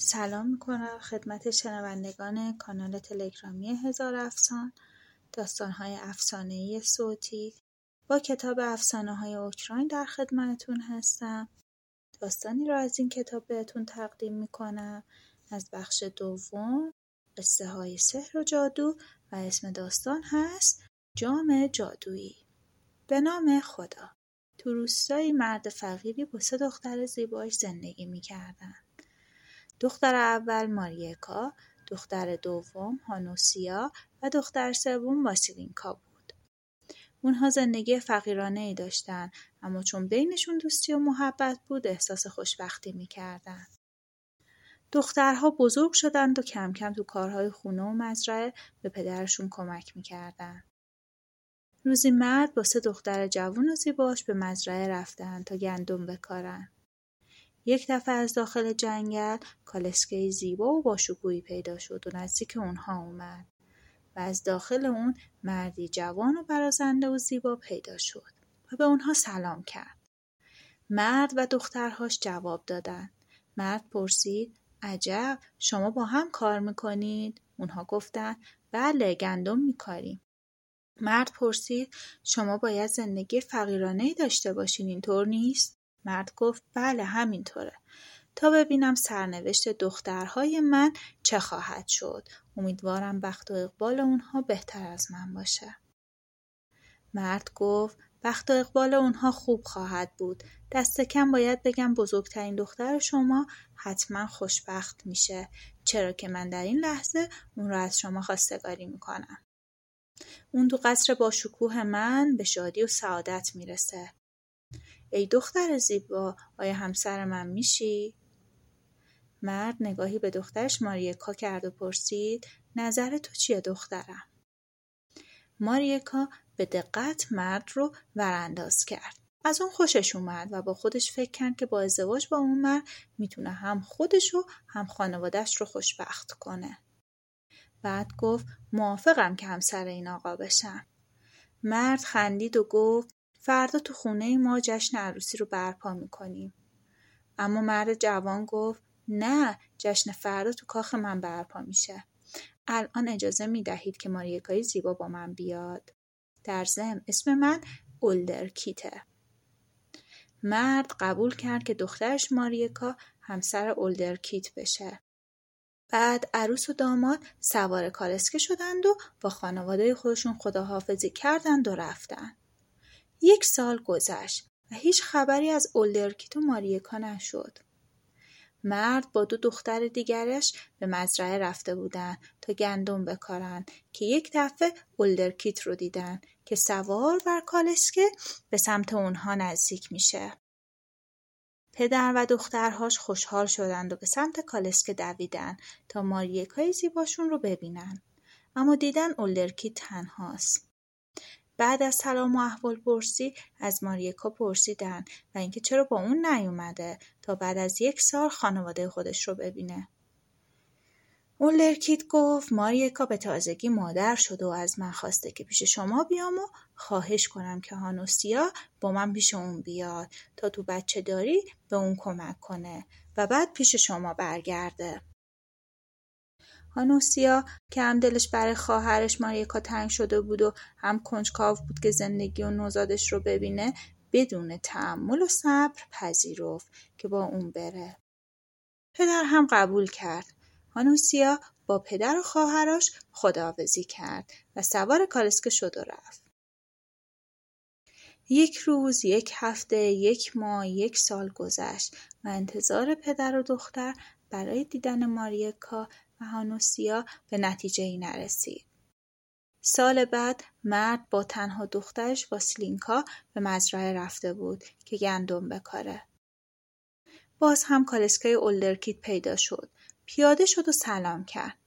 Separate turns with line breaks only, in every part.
سلام می‌کنم خدمت شنوندگان کانال تلگرامی هزار افسان داستانهای افسانه‌ای صوتی. با کتاب افسانه های اوکراین در خدمتتون هستم. داستانی را از این کتاب بهتون تقدیم می‌کنم. از بخش دوم قصه های سحر و جادو و اسم داستان هست جام جادویی. به نام خدا. تو روستایی مرد فقیری با سه دختر زیباش زندگی می‌کردن. دختر اول ماریکا دختر دوم هانوسیا و دختر سوم واسیلینکا بود اونها زندگی فقیرانه ای داشتن اما چون بینشون دوستی و محبت بود احساس خوشبختی می‌کردن دخترها بزرگ شدند و کم کم تو کارهای خونه و مزرعه به پدرشون کمک می‌کردن. روزی مرد با سه دختر جوون و زیباش به مزرعه رفتن تا گندم بکارن. یک دفعه از داخل جنگل کالسکه زیبا و با پیدا شد و نزدیک اونها اومد و از داخل اون مردی جوان و برازنده و زیبا پیدا شد و به اونها سلام کرد. مرد و دخترهاش جواب دادن. مرد پرسید عجب شما با هم کار می‌کنید؟ اونها گفتن بله گندم میکاریم. مرد پرسید شما باید زندگی فقیرانه ای داشته باشین اینطور نیست؟ مرد گفت بله همینطوره. تا ببینم سرنوشت دخترهای من چه خواهد شد. امیدوارم بخت و اقبال اونها بهتر از من باشه. مرد گفت بخت و اقبال اونها خوب خواهد بود. دست کم باید بگم بزرگترین دختر شما حتما خوشبخت میشه چرا که من در این لحظه اون رو از شما خواستگاری می‌کنم. اون تو قصر با شکوه من به شادی و سعادت می‌رسه. ای دختر زیبا آیا همسر من میشی؟ مرد نگاهی به دخترش ماریکا کرد و پرسید نظر تو چیه دخترم؟ ماریکا به دقت مرد رو ورانداز کرد. از اون خوشش اومد و با خودش فکر کرد که با ازدواج با اون مرد می‌تونه هم خودش و هم خانوادهش رو خوشبخت کنه. بعد گفت موافقم که همسر این آقا بشم. مرد خندید و گفت فردا تو خونه ما جشن عروسی رو برپا می‌کنیم. اما مرد جوان گفت نه جشن فردا تو کاخ من برپا میشه. الان اجازه می‌دهید که ماریکای زیبا با من بیاد. در ضمن اسم من اولدرکیته. مرد قبول کرد که دخترش ماریکا همسر اولدرکیت بشه. بعد عروس و داماد سوار کالسکه شدند و با خانواده خودشون خداحافظی کردند و رفتن. یک سال گذشت و هیچ خبری از اولدرکیت و ماریکا نشد. مرد با دو دختر دیگرش به مزرعه رفته بودند تا گندم بکارن که یک دفعه اولدرکیت رو دیدن که سوار بر کالسکه به سمت اونها نزدیک میشه. پدر و دخترهاش خوشحال شدند و به سمت کالسکه دویدن تا ماریکای زیباشون رو ببینن. اما دیدن اولدرکیت تنهاست. بعد از سلام و احوال پرسی از ماریکا پرسیدن و اینکه چرا با اون نیومده تا بعد از یک سال خانواده خودش رو ببینه. اون لرکیت گفت ماریکا به تازگی مادر شد و از من خواسته که پیش شما بیام و خواهش کنم که هانوسیا با من پیش اون بیاد تا تو بچه داری به اون کمک کنه و بعد پیش شما برگرده. هانوسیا که هم دلش برای خواهرش ماریکا تنگ شده بود و هم کنجکاو بود که زندگی و نوزادش رو ببینه بدون تحمل و صبر پذیرفت که با اون بره. پدر هم قبول کرد. هانوسیا با پدر و خواهرش خداحافظی کرد و سوار کالسکه شد و رفت. یک روز، یک هفته، یک ماه، یک سال گذشت و انتظار پدر و دختر برای دیدن ماریکا هانوسیا به نتیجه ای نرسید. سال بعد مرد با تنها دخترش واسیلینکا به مزرعه رفته بود که گندم بکاره. باز هم کالسکای اولدرکیت پیدا شد پیاده شد و سلام کرد.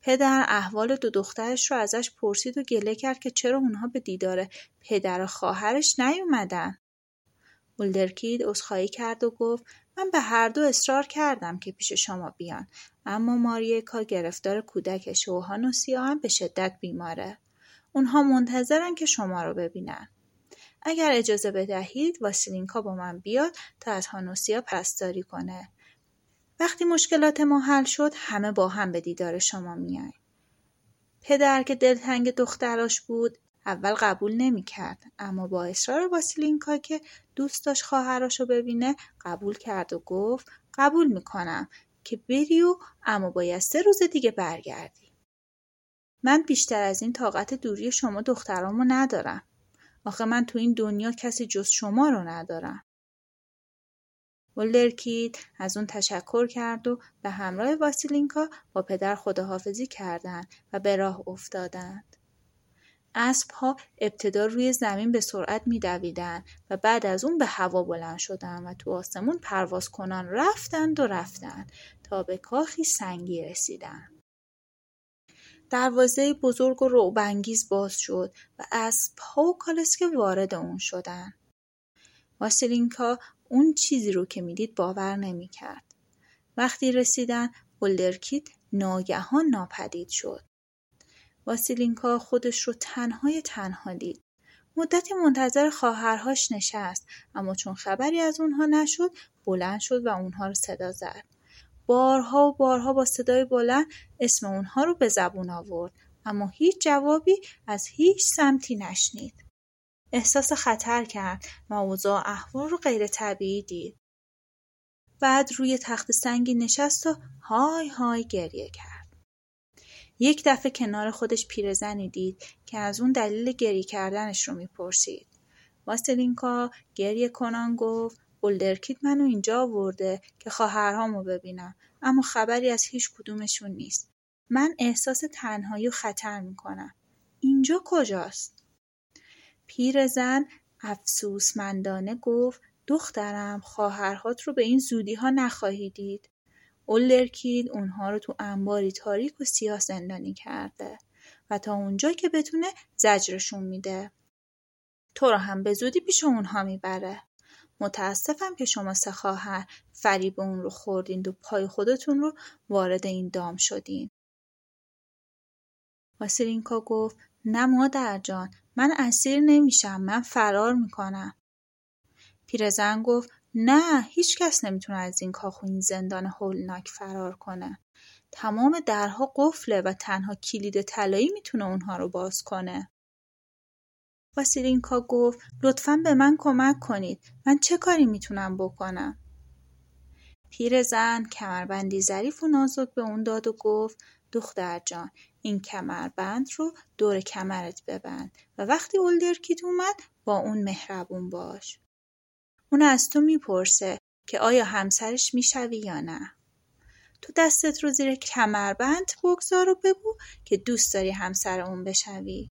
پدر احوال دو دخترش رو ازش پرسید و گله کرد که چرا اونها به دیدار پدر و خواهرش نیومدن. ولدرکید عذرخواهی کرد و گفت من به هر دو اصرار کردم که پیش شما بیان اما ماریکا گرفتار کودکش و هانوسیا هم به شدت بیماره. اونها منتظرن که شما رو ببینن. اگر اجازه بدهید واسیلینکا با من بیاد تا از هانوسیا پرستاری کنه. وقتی مشکلات ما حل شد همه با هم به دیدار شما میایم. پدر که دلتنگ دختراش بود اول قبول نمی‌کرد. اما با اصرار واسیلینکا که دوست داشت خواهراشو ببینه قبول کرد و گفت قبول می‌کنم که بری و اما باید سه روز دیگه برگردی. من بیشتر از این طاقت دوری شما دخترامو ندارم. آخه من تو این دنیا کسی جز شما رو ندارم. ولدرکید از اون تشکر کرد و به همراه واسیلینکا با پدر خداحافظی کردند و به راه افتادند. اسبها ابتدا روی زمین به سرعت میدویدند و بعد از اون به هوا بلند شدند و تو آسمون پرواز کنان رفتند و رفتند تا به کاخی سنگی رسیدند. دروازه بزرگ و روبنگیز باز شد و اسبها و کالسکه وارد اون شدند. واسیلینکا اون چیزی رو که می‌دید باور نمی‌کرد. وقتی رسیدن ولدرکیت ناگهان ناپدید شد. واسیلینکا خودش رو تنهای تنها دید. مدتی منتظر خواهرهاش نشست اما چون خبری از اونها نشد بلند شد و اونها رو صدا زد. بارها و بارها با صدای بلند اسم اونها رو به زبون آورد اما هیچ جوابی از هیچ سمتی نشنید. احساس خطر کرد و اوضاع احوال رو غیر طبیعی دید. بعد روی تخت سنگی نشست و های های گریه کرد. یک دفعه کنار خودش پیرزنی دید که از اون دلیل گریه کردنش رو می‌پرسید. واسلینکا گریه کنان گفت بولدرکیت منو اینجا آورده که خواهرهامو ببینم اما خبری از هیچ کدومشون نیست. من احساس تنهایی و خطر می‌کنم. اینجا کجاست؟ پیرزن افسوسمندانه گفت دخترم خواهرهات رو به این زودی ها نخواهی دید. اولرکید اونها رو تو انباری تاریک و سیاه زندانی کرده و تا اونجا که بتونه زجرشون میده. تو رو هم به زودی پیش اونها می‌بره. متاسفم که شما سه خواهر فریب اون رو خوردین و پای خودتون رو وارد این دام شدین. واسیلینکا گفت نه مادر جان من اسیر نمیشم من فرار می‌کنم پیرزن گفت نه هیچ کس نمی‌تونه از این کاخ و این زندان هولناک فرار کنه. تمام درها قفله و تنها کلید طلایی می‌تونه اونها رو باز کنه. واسیلینکا گفت لطفا به من کمک کنید. من چه کاری می‌تونم بکنم؟ پیرزن کمربندی ظریف و نازک به اون داد و گفت دختر جان این کمربند رو دور کمرت ببند و وقتی اولدرکیت اومد با اون مهربون باش. اون از تو می‌پرسه که آیا همسرش می‌شوی یا نه. تو دستت رو زیر کمربند بگذار و بگو که دوست داری همسر اون بشوی.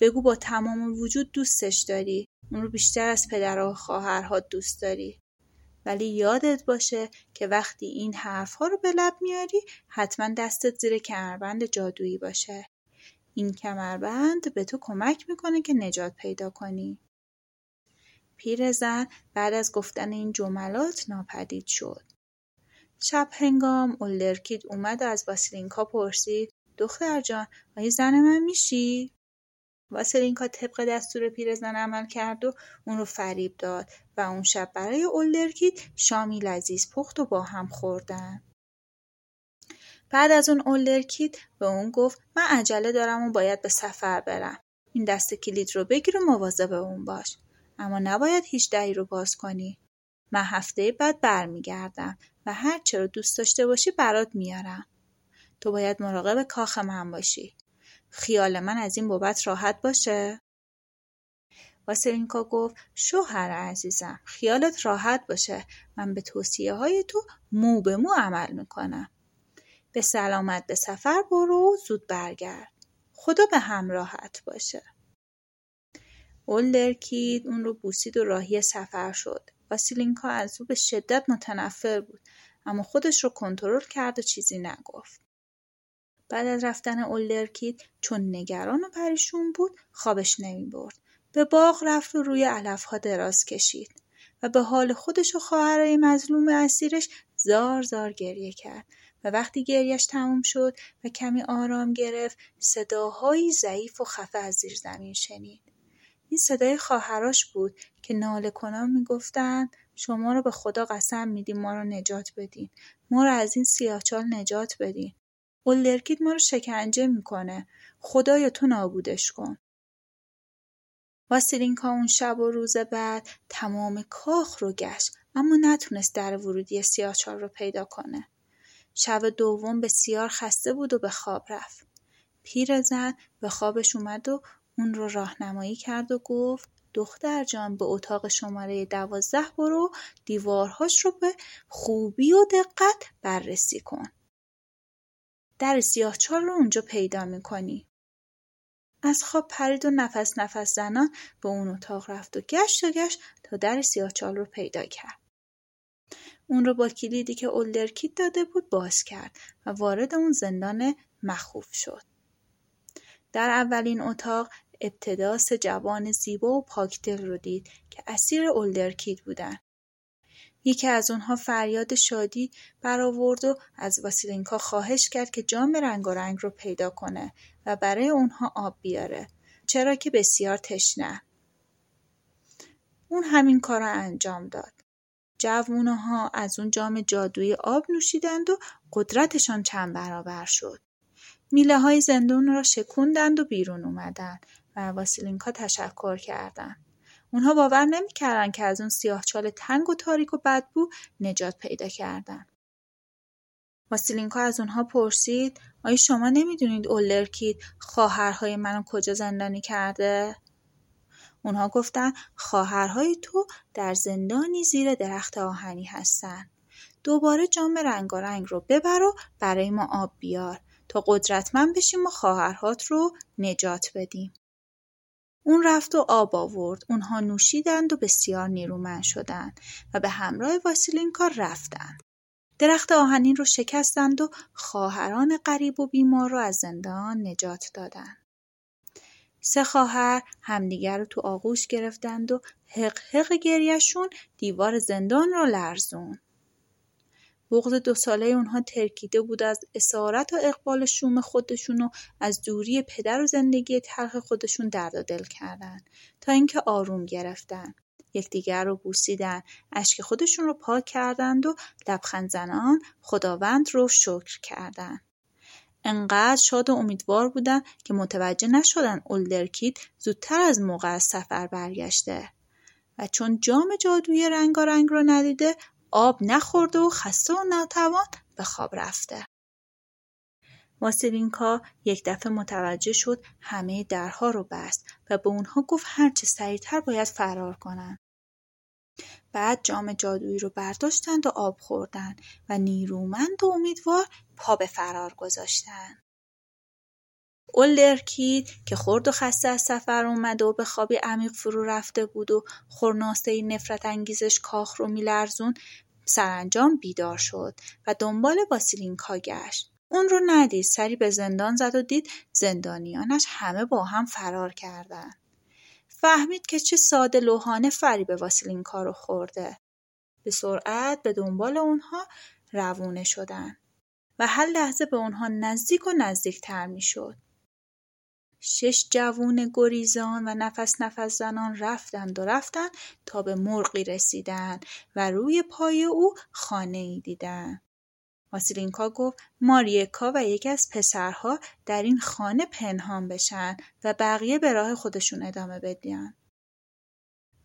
بگو با تمام وجود دوستش داری. اون رو بیشتر از پدر و خواهرها دوست داری. ولی یادت باشه که وقتی این حرفها رو به لب میاری حتما دستت زیر کمربند جادویی باشه. این کمربند به تو کمک می‌کنه که نجات پیدا کنی. پیرزن بعد از گفتن این جملات ناپدید شد. شب هنگام اولرکید اومد و از واسیلینکا پرسید دختر جان آیا زن من میشی؟ واسلینکا طبق دستور پیرزن عمل کرد و اون رو فریب داد و اون شب برای اولدرکیت شامی لذیذ پخت و با هم خوردن. بعد از اون اولدرکیت به اون گفت من عجله دارم و باید به سفر برم. این دست کلید رو بگیر و مواظب اون باش. اما نباید هیچ دهی رو باز کنی. من هفته بعد برمیگردم و هر چه رو دوست داشته باشی برات میارم. تو باید مراقب کاخ من باشی. خیال من از این بابت راحت باشه؟ واسلینکا گفت شوهر عزیزم خیالت راحت باشه من به توصیه های تو مو به مو عمل می‌کنم به سلامت به سفر برو و زود برگرد خدا به همراهت باشه اولدرکید اون رو بوسید و راهی سفر شد واسیلینکا از او به شدت متنفر بود اما خودش رو کنترل کرد و چیزی نگفت. بعد از رفتن اولدرکید چون نگران و پریشون بود خوابش نمی برد. به باغ رفت و روی علفها دراز کشید و به حال خودش و خواهرای مظلوم اسیرش زار زار گریه کرد و وقتی گریش تموم شد و کمی آرام گرفت صداهایی ضعیف و خفه از زیر زمین شنید. این صدای خواهراش بود که ناله کنان می‌گفتند شما رو به خدا قسم میدیم ما رو نجات بدین. ما رو از این سیاهچال نجات بدین. اولدرکید ما رو شکنجه می‌کنه. خدایا تو نابودش کن. واسیلینکا اون شب و روز بعد تمام کاخ رو گشت اما نتونست در ورودی سیاهچال رو پیدا کنه. شب دوم بسیار خسته بود و به خواب رفت. پیرزن به خوابش اومد و اون رو راهنمایی کرد و گفت دختر جان به اتاق شماره دوازده برو دیوارهاش رو به خوبی و دقت بررسی کن. در سیاهچال رو اونجا پیدا می‌کنی. از خواب پرید و نفس نفس زنان به اون اتاق رفت و گشت و گشت تا در سیاهچال رو پیدا کرد. اون رو با کلیدی که اولدرکیت داده بود باز کرد و وارد اون زندان مخوف شد. در اولین اتاق ابتدا سه جوان زیبا و پاکدل رو دید که اسیر اولدرکید بودن. یکی از اونها فریاد شادی برآورد و از واسیلینکا خواهش کرد که جام رنگ رو پیدا کنه و برای اونها آب بیاره چرا که بسیار تشنه. اون همین کار را انجام داد. جوونها از اون جام جادویی آب نوشیدند و قدرتشان چند برابر شد. میله های زندون را شکوندند و بیرون اومدند واسیلینکا تشکر کردند. اونها باور نمی‌کردند که از اون سیاهچال تنگ و تاریک و بدبو نجات پیدا کردن. واسیلینکا از اونها پرسید آیا شما نمی‌دونید اولرکید خواهرهای منو کجا زندانی کرده؟ اونها گفتن خواهرهای تو در زندانی زیر درخت آهنی هستن. دوباره جام رنگارنگ رو ببر و برای ما آب بیار تا قدرتمند بشیم و خواهرهات رو نجات بدیم. اون رفت و آب آورد. اونها نوشیدند و بسیار نیرومند شدند و به همراه واسیلینکا رفتند. درخت آهنین رو شکستند و خواهران غریب و بیمار رو از زندان نجات دادند. سه خواهر همدیگر رو تو آغوش گرفتند و حق حق گریهشون دیوار زندان را لرزون. بغض دو ساله اونها ترکیده بود از اسارت و اقبال شوم خودشون و از دوری پدر و زندگی تلخ خودشون درد و دل کردن تا اینکه آروم گرفتن. یکدیگر رو بوسیدن اشک خودشون رو پاک کردند و لبخند زنان خداوند رو شکر کردند انقدر شاد و امیدوار بودن که متوجه نشدن اولدرکیت زودتر از موقع از سفر برگشته و چون جام جادویی رنگارنگ رو ندیده آب نخورده و خسته و ناتوان به خواب رفته. واسیلینکا یک دفعه متوجه شد همه درها رو بست و به اونها گفت هرچه سریعتر باید فرار کنند. بعد جام جادویی رو برداشتند و آب خوردن و نیرومند و امیدوار پا به فرار گذاشتند. اولدرکید که خرد و خسته از سفر اومده و به خوابی عمیق فرو رفته بود و خورناسه نفرت انگیزش کاخ رو میلرزون سرانجام بیدار شد و دنبال باسیلینکا گشت. اون رو ندید سری به زندان زد و دید زندانیانش همه با هم فرار کردن. فهمید که چه ساده لوحانه به واسیلینکا رو خورده. به سرعت به دنبال اونها روونه شدن. و هر لحظه به اونها نزدیک و نزدیکتر می‌شد. شش جوون گریزان و نفس نفس زنان رفتند و رفتند تا به مرغی رسیدند و روی پای او خانه ای دیدند. واسیلینکا گفت ماریکا و یکی از پسرها در این خانه پنهان بشن و بقیه به راه خودشون ادامه بدین.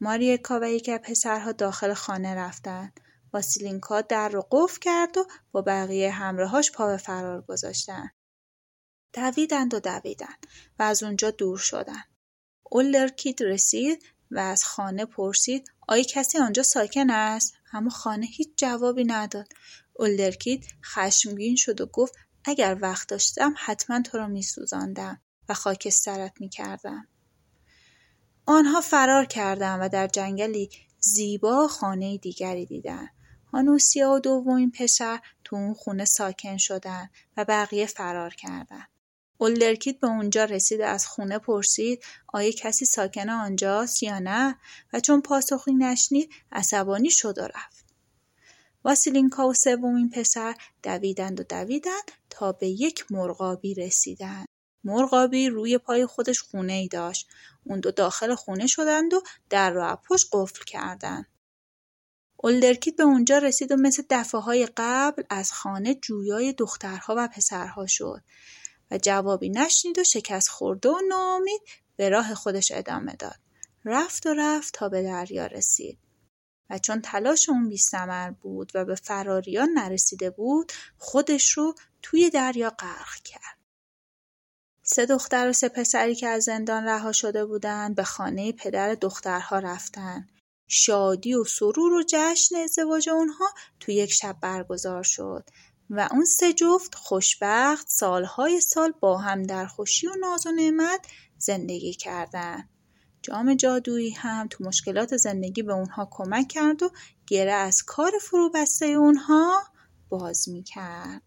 ماریکا و یکی از پسرها داخل خانه رفتند. واسیلینکا در رو قفل کرد و با بقیه همراهاش پا به فرار گذاشتن. دویدند و دویدند و از اونجا دور شدند. اولرکید رسید و از خانه پرسید آیا کسی آنجا ساکن است؟ اما خانه هیچ جوابی نداد. اولدرکید خشمگین شد و گفت اگر وقت داشتم حتما تو را میسوزاندم و خاکسترت می‌کردم. آنها فرار کردند و در جنگلی زیبا خانه دیگری دیدند. آنوسیا و دومین پسر تو اون خونه ساکن شدن و بقیه فرار کردن. اولدرکیت به اونجا رسید و از خونه پرسید آیا کسی ساکن آنجاست یا نه و چون پاسخی نشنید عصبانی شد و رفت. واسیلینکا و سومین پسر دویدند و دویدند تا به یک مرغابی رسیدند. مرغابی روی پای خودش خونه ای داشت. اون دو داخل خونه شدند و در رو پشت قفل کردند. اولدرکیت به اونجا رسید و مثل دفعه های قبل از خانه جویای دخترها و پسرها شد و جوابی نشنید و شکست خورده و ناامید به راه خودش ادامه داد. رفت و رفت تا به دریا رسید. و چون تلاش اون بیستمر بود و به فراریان نرسیده بود خودش رو توی دریا غرق کرد. سه دختر و سه پسری که از زندان رها شده بودند به خانه پدر دخترها رفتن. شادی و سرور و جشن ازدواج اونها تو یک شب برگزار شد و اون سه جفت خوشبخت سالهای سال با هم در خوشی و ناز و نعمت زندگی کردند. جام جادویی هم تو مشکلات زندگی به اونها کمک کرد و گره از کار فروبسته اونها باز می‌کرد.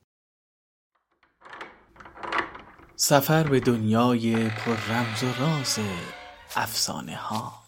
سفر به دنیای پر رمز و راز افسانه ها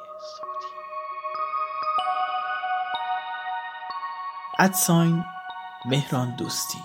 ادساین مهران دوستی.